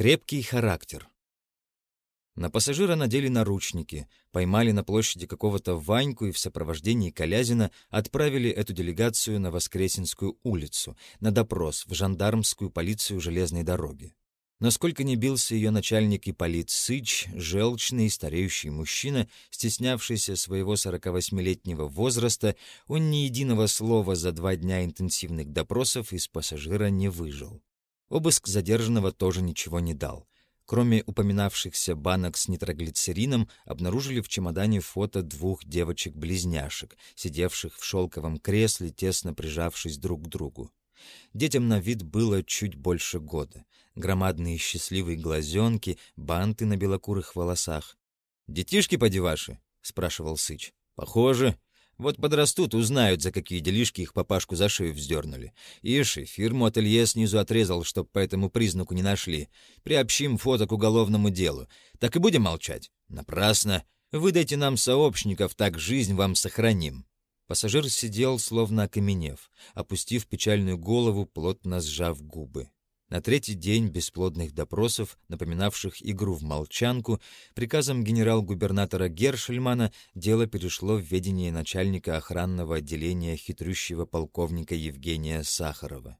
Крепкий характер. На пассажира надели наручники, поймали на площади какого-то Ваньку и в сопровождении Колязина отправили эту делегацию на Воскресенскую улицу, на допрос в жандармскую полицию железной дороги. Насколько не бился ее начальник и Сыч, желчный и стареющий мужчина, стеснявшийся своего 48-летнего возраста, он ни единого слова за два дня интенсивных допросов из пассажира не выжил. Обыск задержанного тоже ничего не дал. Кроме упоминавшихся банок с нитроглицерином, обнаружили в чемодане фото двух девочек-близняшек, сидевших в шелковом кресле, тесно прижавшись друг к другу. Детям на вид было чуть больше года. Громадные счастливые глазенки, банты на белокурых волосах. «Детишки поди ваши?» — спрашивал Сыч. «Похоже. Вот подрастут, узнают, за какие делишки их папашку за шею вздернули. Ишь, фирму ателье снизу отрезал, чтоб по этому признаку не нашли. Приобщим фото к уголовному делу. Так и будем молчать? Напрасно. Выдайте нам сообщников, так жизнь вам сохраним». Пассажир сидел, словно окаменев, опустив печальную голову, плотно сжав губы. На третий день бесплодных допросов, напоминавших игру в молчанку, приказом генерал-губернатора Гершельмана дело перешло в ведение начальника охранного отделения хитрющего полковника Евгения Сахарова.